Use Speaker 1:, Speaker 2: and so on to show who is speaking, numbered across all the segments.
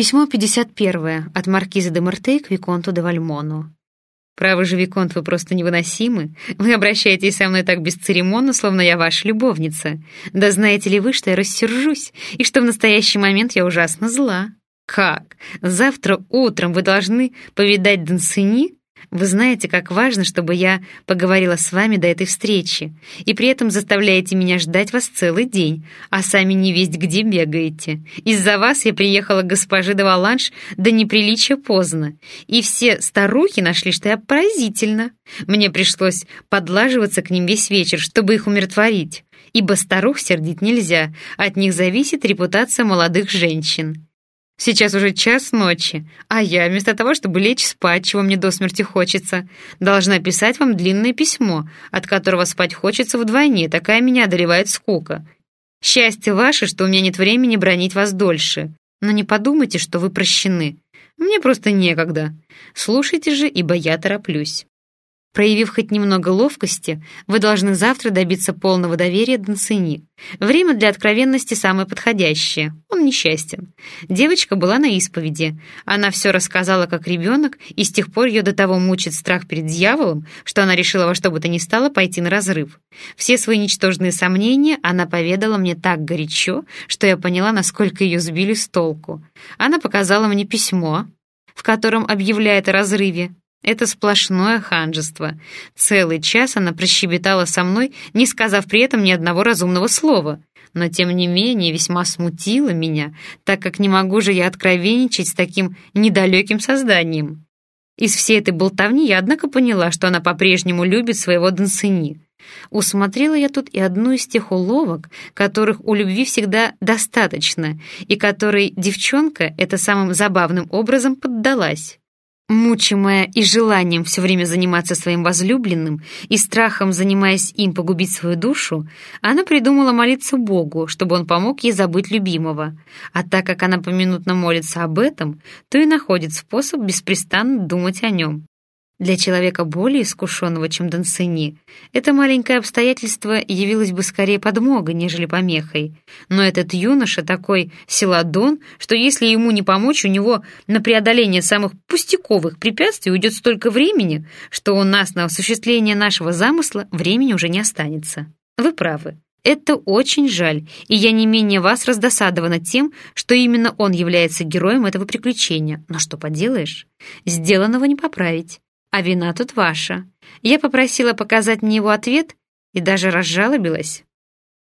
Speaker 1: Письмо 51 от маркиза де Мартей к Виконту де Вальмону. «Право же, Виконт, вы просто невыносимы. Вы обращаетесь со мной так бесцеремонно, словно я ваша любовница. Да знаете ли вы, что я рассержусь, и что в настоящий момент я ужасно зла? Как? Завтра утром вы должны повидать Дансини? Вы знаете, как важно, чтобы я поговорила с вами до этой встречи, и при этом заставляете меня ждать вас целый день, а сами не весть где бегаете. Из-за вас я приехала к госпоже де Валанш до неприличия поздно, и все старухи нашли, что я поразительно. Мне пришлось подлаживаться к ним весь вечер, чтобы их умиротворить, ибо старух сердить нельзя, от них зависит репутация молодых женщин. Сейчас уже час ночи, а я, вместо того, чтобы лечь спать, чего мне до смерти хочется, должна писать вам длинное письмо, от которого спать хочется вдвойне, такая меня одолевает скука. Счастье ваше, что у меня нет времени бронить вас дольше. Но не подумайте, что вы прощены. Мне просто некогда. Слушайте же, ибо я тороплюсь. Проявив хоть немного ловкости, вы должны завтра добиться полного доверия Дансини. Время для откровенности самое подходящее. Он несчастен. Девочка была на исповеди. Она все рассказала как ребенок, и с тех пор ее до того мучит страх перед дьяволом, что она решила во что бы то ни стало пойти на разрыв. Все свои ничтожные сомнения она поведала мне так горячо, что я поняла, насколько ее сбили с толку. Она показала мне письмо, в котором объявляет о разрыве, это сплошное ханжество. Целый час она прощебетала со мной, не сказав при этом ни одного разумного слова. Но, тем не менее, весьма смутила меня, так как не могу же я откровенничать с таким недалеким созданием. Из всей этой болтовни я, однако, поняла, что она по-прежнему любит своего Дансини. Усмотрела я тут и одну из тех уловок, которых у любви всегда достаточно, и которой девчонка это самым забавным образом поддалась. Мучимая и желанием все время заниматься своим возлюбленным и страхом, занимаясь им, погубить свою душу, она придумала молиться Богу, чтобы он помог ей забыть любимого. А так как она поминутно молится об этом, то и находит способ беспрестанно думать о нем. Для человека более искушенного, чем Дансини, это маленькое обстоятельство явилось бы скорее подмогой, нежели помехой. Но этот юноша такой силадон, что если ему не помочь, у него на преодоление самых пустяковых препятствий уйдет столько времени, что у нас на осуществление нашего замысла времени уже не останется. Вы правы. Это очень жаль, и я не менее вас раздосадована тем, что именно он является героем этого приключения. Но что поделаешь? Сделанного не поправить а вина тут ваша. Я попросила показать мне его ответ и даже разжалобилась.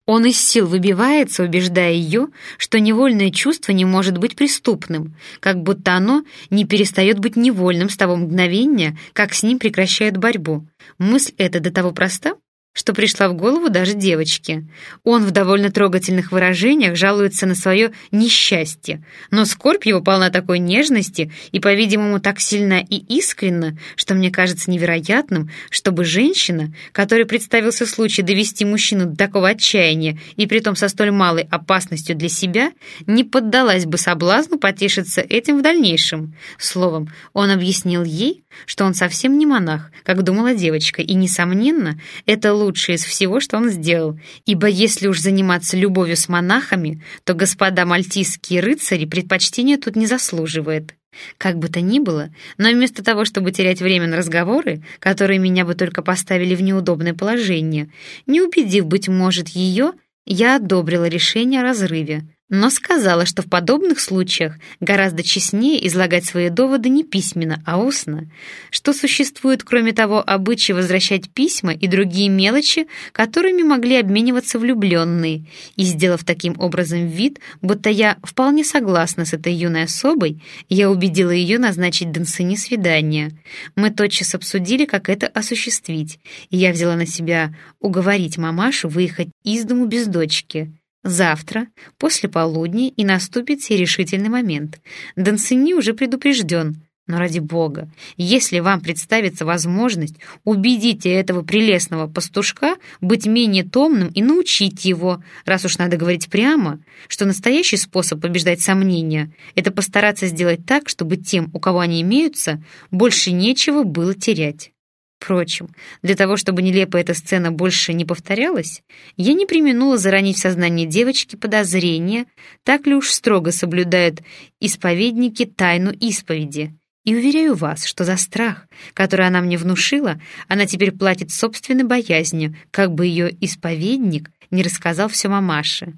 Speaker 1: Он из сил выбивается, убеждая ее, что невольное чувство не может быть преступным, как будто оно не перестает быть невольным с того мгновения, как с ним прекращают борьбу. Мысль эта до того проста, что пришла в голову даже девочке. Он в довольно трогательных выражениях жалуется на свое несчастье, но скорбь его полна такой нежности и, по-видимому, так сильна и искренна, что мне кажется невероятным, чтобы женщина, которой представился случай довести мужчину до такого отчаяния и притом со столь малой опасностью для себя, не поддалась бы соблазну потешиться этим в дальнейшем. Словом, он объяснил ей, что он совсем не монах, как думала девочка, и, несомненно, это лучшее из всего, что он сделал, ибо если уж заниматься любовью с монахами, то господа мальтийские рыцари предпочтения тут не заслуживает. Как бы то ни было, но вместо того, чтобы терять время на разговоры, которые меня бы только поставили в неудобное положение, не убедив, быть может, ее, я одобрила решение о разрыве, но сказала, что в подобных случаях гораздо честнее излагать свои доводы не письменно, а устно, что существует, кроме того, обычай возвращать письма и другие мелочи, которыми могли обмениваться влюбленные, и, сделав таким образом вид, будто я вполне согласна с этой юной особой, я убедила ее назначить Дансене свидание. Мы тотчас обсудили, как это осуществить, и я взяла на себя уговорить мамашу выехать из дому без дочки. Завтра, после полудня, и наступит сей решительный момент. Дансини уже предупрежден. Но ради бога, если вам представится возможность, убедите этого прелестного пастушка быть менее томным и научите его, раз уж надо говорить прямо, что настоящий способ побеждать сомнения — это постараться сделать так, чтобы тем, у кого они имеются, больше нечего было терять. Впрочем, для того, чтобы нелепая эта сцена больше не повторялась, я не применула заронить в сознание девочки подозрения, так ли уж строго соблюдают исповедники тайну исповеди. И уверяю вас, что за страх, который она мне внушила, она теперь платит собственной боязнью, как бы ее исповедник не рассказал все мамаше.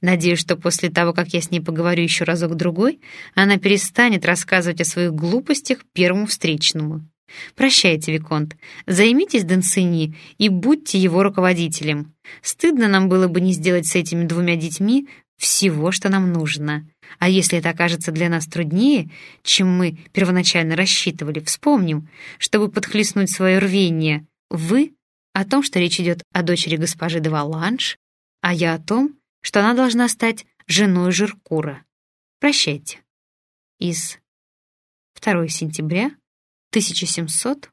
Speaker 1: Надеюсь, что после того, как я с ней поговорю еще разок-другой, она перестанет рассказывать о своих глупостях первому встречному. Прощайте, Виконт. Займитесь Дансини и будьте его руководителем. Стыдно нам было бы не сделать с этими двумя детьми всего, что нам нужно. А если это окажется для нас труднее, чем мы первоначально рассчитывали, вспомним, чтобы подхлестнуть свое рвение, вы о том, что речь идет о дочери госпожи де Валанш, а я о том, что она должна стать женой Жиркура. Прощайте. Из 2 сентября 1700